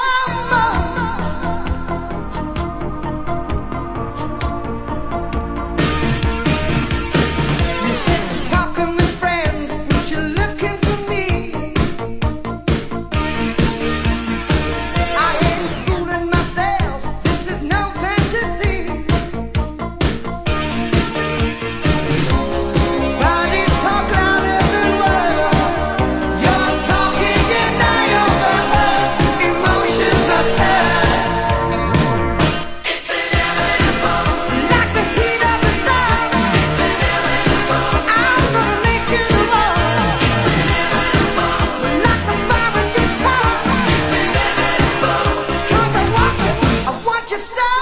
Oh. stop.